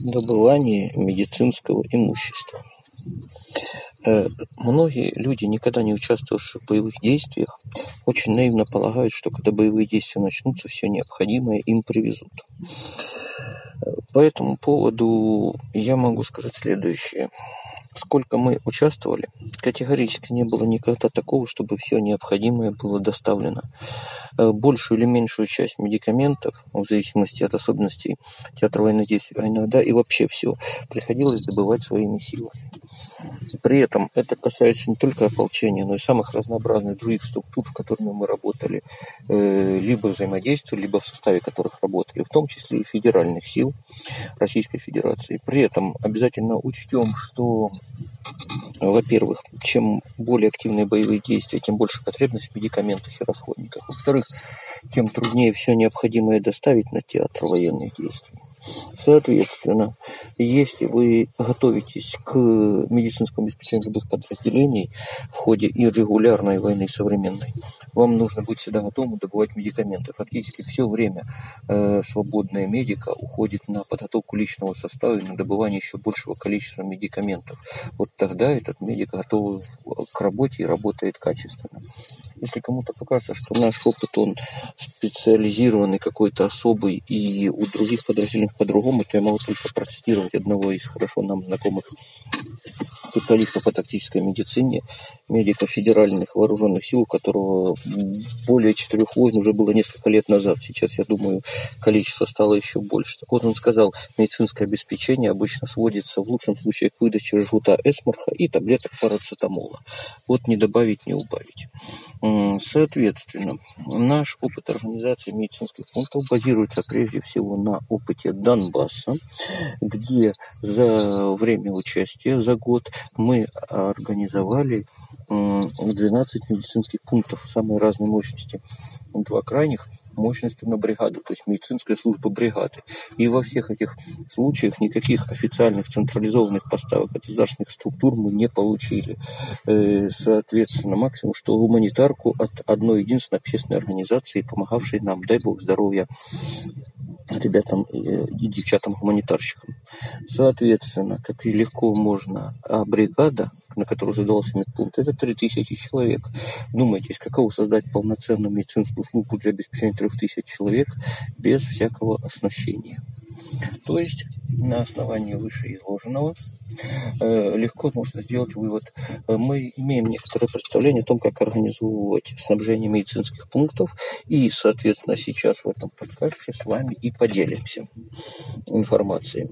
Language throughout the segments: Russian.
добывании медицинского имущества. Э, многие люди, никогда не участвовавшие в боевых действиях, очень наивно полагают, что когда боевые действия начнутся, все необходимое им привезут. Э, по этому поводу я могу сказать следующее сколько мы участвовали, категорически не было никогда такого, чтобы все необходимое было доставлено. Э, большую или меньшую часть медикаментов, в зависимости от особенностей театра военных действий, а иногда и вообще все, приходилось добывать своими силами. При этом это касается не только ополчения, но и самых разнообразных других структур, с которыми мы работали, э, либо взаимодействовали, либо в составе которых работали, в том числе и федеральных сил Российской Федерации. При этом обязательно учтем, что во-первых, чем более активные боевые действия, тем больше потребность в медикаментах и расходниках. Во-вторых, тем труднее все необходимое доставить на театр военных действий. Соответственно, если вы готовитесь к медицинскому обеспечению любых подразделений в ходе иррегулярной войны современной, вам нужно быть всегда готовым добывать медикаменты. Фактически все время э, свободная медика уходит на подготовку личного состава и на добывание еще большего количества медикаментов. Вот тогда этот медик готов к работе и работает качественно. Если кому-то покажется, что наш опыт, он специализированный, какой-то особый, и у других подразделений по-другому, то я могу только процитировать одного из хорошо нам знакомых специалистов по тактической медицине, медика федеральных вооруженных сил, которого более четырех войн уже было несколько лет назад. Сейчас, я думаю, количество стало еще больше. Так вот, он сказал, медицинское обеспечение обычно сводится в лучшем случае к выдаче жгута эсмарха и таблеток парацетамола. Вот не добавить, не убавить. Соответственно, наш опыт организации медицинских пунктов базируется прежде всего на опыте Донбасса, где за время участия, за год мы организовали 12 медицинских пунктов самой разной мощности. Два крайних мощностью на бригаду, то есть медицинская служба бригады. И во всех этих случаях никаких официальных централизованных поставок от государственных структур мы не получили. Э, соответственно, максимум, что гуманитарку от одной единственной общественной организации, помогавшей нам, дай бог здоровья, ребятам и девчатам-гуманитарщикам. Соответственно, как и легко можно, а бригада, на которую задался медпункт, это 3000 человек. Думаете, каково создать полноценную медицинскую службу для обеспечения 3000 человек без всякого оснащения? То есть на основании вышеизложенного э, легко можно сделать вывод. Э, мы имеем некоторое представление о том, как организовывать снабжение медицинских пунктов, и, соответственно, сейчас в этом подкасте с вами и поделимся информацией.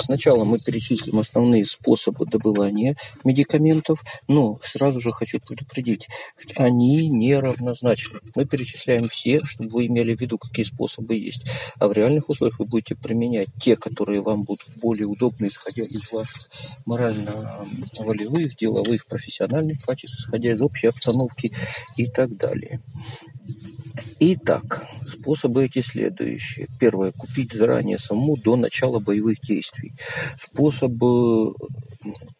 Сначала мы перечислим основные способы добывания медикаментов, но сразу же хочу предупредить, они неравнозначны. Мы перечисляем все, чтобы вы имели в виду, какие способы есть, а в реальных условиях вы будете применять те, которые вам будут более удобны, исходя из ваших морально-волевых, деловых, профессиональных качеств, исходя из общей обстановки и так далее. Итак, способы эти следующие. Первое. Купить заранее саму до начала боевых действий. Способ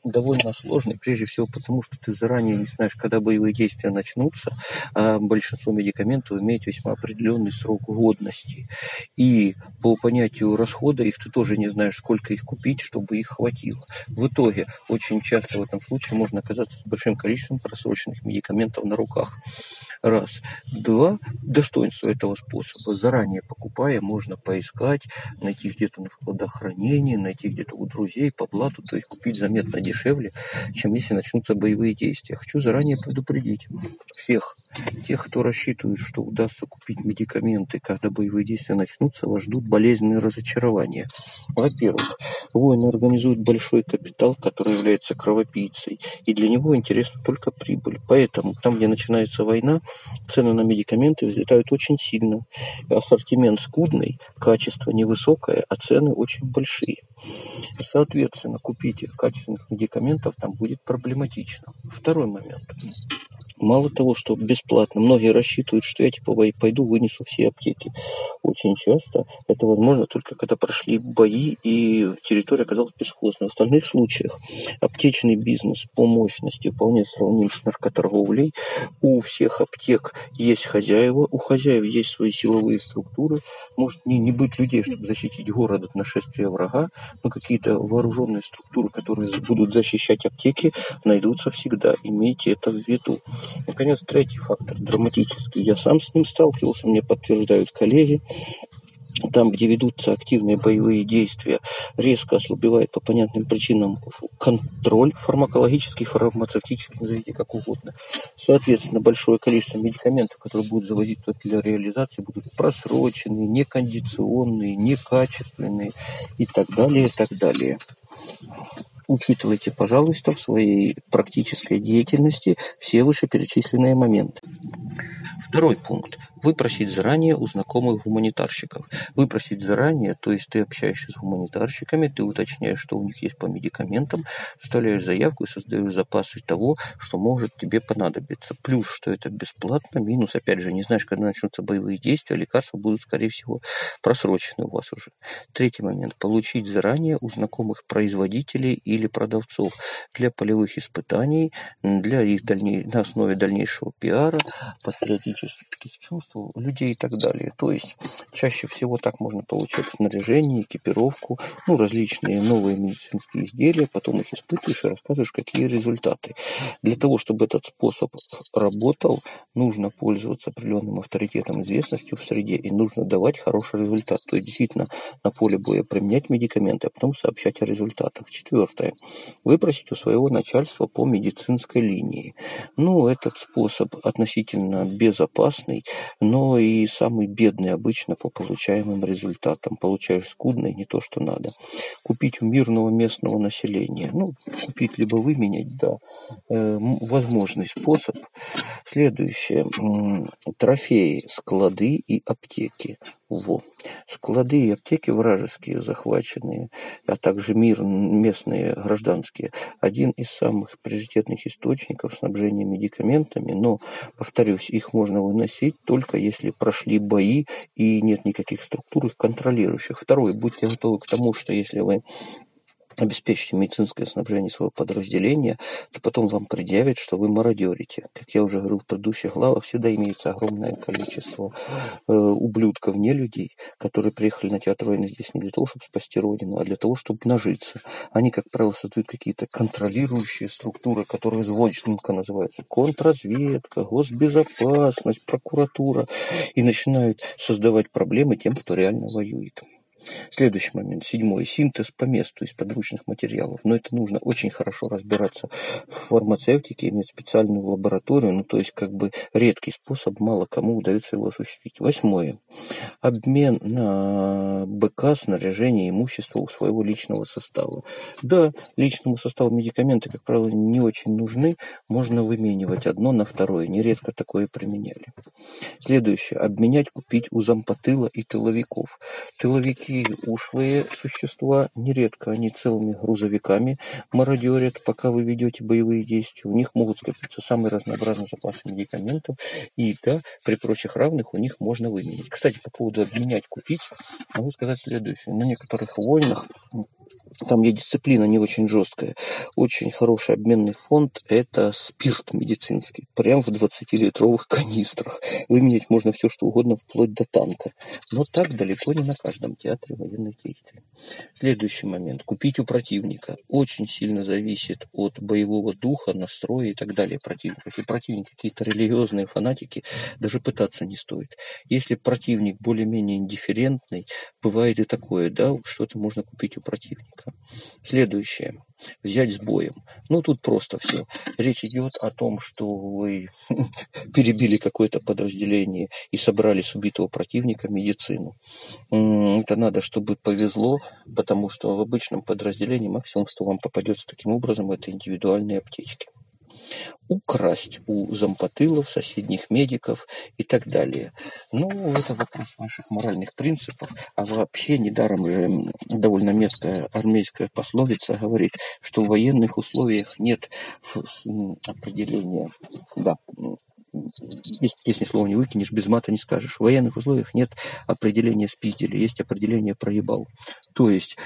довольно сложный, прежде всего потому, что ты заранее не знаешь, когда боевые действия начнутся, а большинство медикаментов имеет весьма определенный срок годности. И по понятию расхода их ты тоже не знаешь, сколько их купить, чтобы их хватило. В итоге очень часто в этом случае можно оказаться с большим количеством просроченных медикаментов на руках. Раз. Два. Достоинство этого способа. Заранее покупая, можно поискать, найти где-то на складах хранения, найти где-то у друзей по блату, то есть купить заметно дешевле, чем если начнутся боевые действия. Хочу заранее предупредить всех тех, кто рассчитывает, что удастся купить медикаменты, когда боевые действия начнутся, вас ждут болезненные разочарования. Во-первых, воины организуют большой капитал, который является кровопийцей, и для него интересна только прибыль. Поэтому там, где начинается война, цены на медикаменты взлетают очень сильно. Ассортимент скудный, качество невысокое, а цены очень большие. Соответственно, купить качественных медикаментов там будет проблематично. Второй момент. Мало того, что бесплатно, многие рассчитывают, что я типа пойду вынесу все аптеки. Очень часто это возможно только когда прошли бои и территория оказалась бесхозной. В остальных случаях аптечный бизнес по мощности вполне сравним с наркоторговлей. У всех аптек есть хозяева, у хозяев есть свои силовые структуры. Может не, не быть людей, чтобы защитить город от нашествия врага, но какие-то вооруженные структуры, которые будут защищать аптеки, найдутся всегда. Имейте это в виду. Наконец, третий фактор, драматический. Я сам с ним сталкивался, мне подтверждают коллеги там, где ведутся активные боевые действия, резко ослабевает по понятным причинам контроль фармакологический, фармацевтический, назовите как угодно. Соответственно, большое количество медикаментов, которые будут заводить для реализации, будут просроченные, некондиционные, некачественные и так далее, и так далее. Учитывайте, пожалуйста, в своей практической деятельности все вышеперечисленные моменты. Второй пункт. Выпросить заранее у знакомых гуманитарщиков. Выпросить заранее, то есть ты общаешься с гуманитарщиками, ты уточняешь, что у них есть по медикаментам, составляешь заявку и создаешь запасы того, что может тебе понадобиться. Плюс, что это бесплатно, минус, опять же, не знаешь, когда начнутся боевые действия, лекарства будут, скорее всего, просрочены у вас уже. Третий момент. Получить заранее у знакомых производителей или продавцов для полевых испытаний, для их дальней, на основе дальнейшего пиара, патриотического человеческих чувств людей и так далее. То есть чаще всего так можно получать снаряжение, экипировку, ну, различные новые медицинские изделия, потом их испытываешь и рассказываешь, какие результаты. Для того, чтобы этот способ работал, нужно пользоваться определенным авторитетом, известностью в среде, и нужно давать хороший результат. То есть действительно на поле боя применять медикаменты, а потом сообщать о результатах. Четвертое. Выпросить у своего начальства по медицинской линии. Ну, этот способ относительно безопасный, но и самый бедный обычно по получаемым результатам. Получаешь скудный, не то, что надо. Купить у мирного местного населения. Ну, купить либо выменять, да. Э, возможный способ. Следующее. Трофеи, склады и аптеки. Во. Склады и аптеки вражеские захваченные, а также мир местные гражданские, один из самых приоритетных источников снабжения медикаментами, но, повторюсь, их можно выносить только если прошли бои и нет никаких структур их контролирующих. Второе, будьте готовы к тому, что если вы обеспечите медицинское снабжение своего подразделения, то потом вам предъявят, что вы мародерите. Как я уже говорил в предыдущих главах, всегда имеется огромное количество э, ублюдков, не людей, которые приехали на театр войны здесь не для того, чтобы спасти Родину, а для того, чтобы нажиться. Они, как правило, создают какие-то контролирующие структуры, которые звонченко называются контрразведка, госбезопасность, прокуратура, и начинают создавать проблемы тем, кто реально воюет. Следующий момент, седьмой, синтез по месту из подручных материалов. Но это нужно очень хорошо разбираться в фармацевтике, иметь специальную лабораторию, ну то есть как бы редкий способ, мало кому удается его осуществить. Восьмое, обмен на БК, снаряжение, имущество у своего личного состава. Да, личному составу медикаменты, как правило, не очень нужны, можно выменивать одно на второе, нередко такое применяли. Следующее, обменять, купить у зампотыла и тыловиков. Тыловики такие ушлые существа, нередко они целыми грузовиками мародерят, пока вы ведете боевые действия. У них могут скопиться самые разнообразные запасы медикаментов, и да, при прочих равных у них можно выменять. Кстати, по поводу обменять, купить, могу сказать следующее. На некоторых войнах там, где дисциплина не очень жесткая, очень хороший обменный фонд – это спирт медицинский. Прям в 20-литровых канистрах. Выменять можно все, что угодно, вплоть до танка. Но так далеко не на каждом театре военных действий. Следующий момент. Купить у противника. Очень сильно зависит от боевого духа, настроя и так далее противника. Если противник какие-то религиозные фанатики, даже пытаться не стоит. Если противник более-менее индифферентный, бывает и такое, да, что-то можно купить у противника. Следующее. Взять с боем. Ну, тут просто все. Речь идет о том, что вы перебили какое-то подразделение и собрали с убитого противника медицину. Это надо, чтобы повезло, потому что в обычном подразделении максимум, что вам попадется таким образом, это индивидуальные аптечки. Украсть у зампотылов, соседних медиков и так далее. Ну, это вопрос ваших моральных принципов. А вообще недаром же довольно меткая армейская пословица говорит, что в военных условиях нет определения, да, песни слова не выкинешь, без мата не скажешь. В военных условиях нет определения спиздили, есть определение проебал. То есть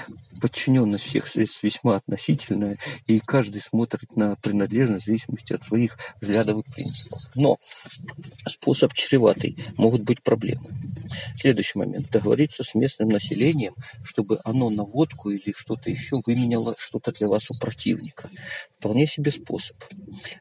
подчиненность всех средств весьма относительная, и каждый смотрит на принадлежность в зависимости от своих взглядов и принципов. Но способ чреватый, могут быть проблемы. Следующий момент. Договориться с местным населением, чтобы оно на водку или что-то еще выменяло что-то для вас у противника. Вполне себе способ.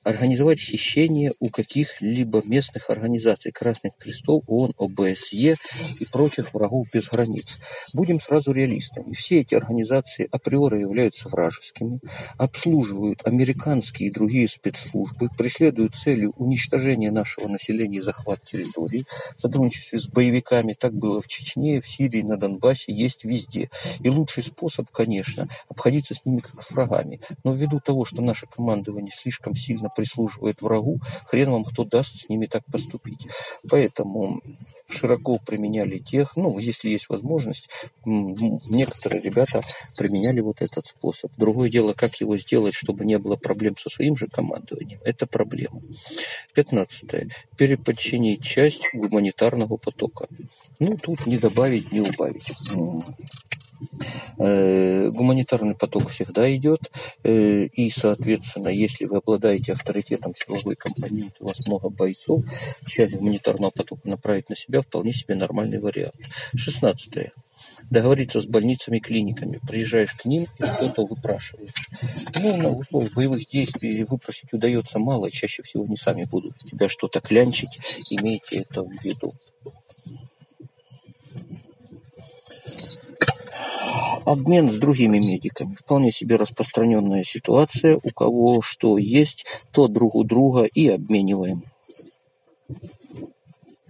Организовать хищение у каких-либо местных организаций Красных Крестов, ООН, ОБСЕ и прочих врагов без границ. Будем сразу реалистами. Все эти организации априори являются вражескими, обслуживают американские и другие спецслужбы, преследуют целью уничтожения нашего населения и захват территорий, сотрудничестве с боевиками, так было в Чечне, в Сирии, на Донбассе, есть везде. И лучший способ, конечно, обходиться с ними как с врагами. Но ввиду того, что наше командование слишком сильно прислуживает врагу, хрен вам кто даст с ними так поступить. Поэтому широко применяли тех, ну, если есть возможность, некоторые ребята применяли вот этот способ. Другое дело, как его сделать, чтобы не было проблем со своим же командованием, это проблема. Пятнадцатое. Переподчинить часть гуманитарного потока. Ну, тут не добавить, не убавить. Э, гуманитарный поток всегда идет, э, и, соответственно, если вы обладаете авторитетом силовой компоненты, у вас много бойцов, часть гуманитарного потока направить на себя вполне себе нормальный вариант. Шестнадцатое договориться с больницами, клиниками. Приезжаешь к ним и что-то выпрашиваешь. Ну, на условиях боевых действий выпросить удается мало, чаще всего не сами будут тебя что-то клянчить. Имейте это в виду. Обмен с другими медиками. Вполне себе распространенная ситуация. У кого что есть, то друг у друга и обмениваем.